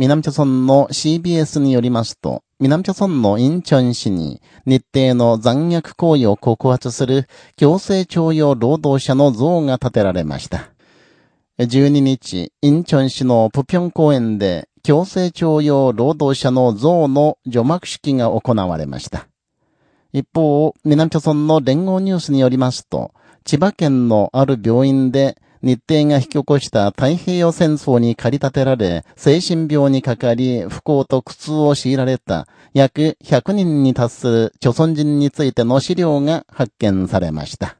南朝村の CBS によりますと、南朝村のインチョン市に日程の残虐行為を告発する強制徴用労働者の像が建てられました。12日、インチョン市のプピョン公園で強制徴用労働者の像の除幕式が行われました。一方、南朝村の連合ニュースによりますと、千葉県のある病院で日程が引き起こした太平洋戦争に駆り立てられ、精神病にかかり、不幸と苦痛を強いられた約100人に達する著村人についての資料が発見されました。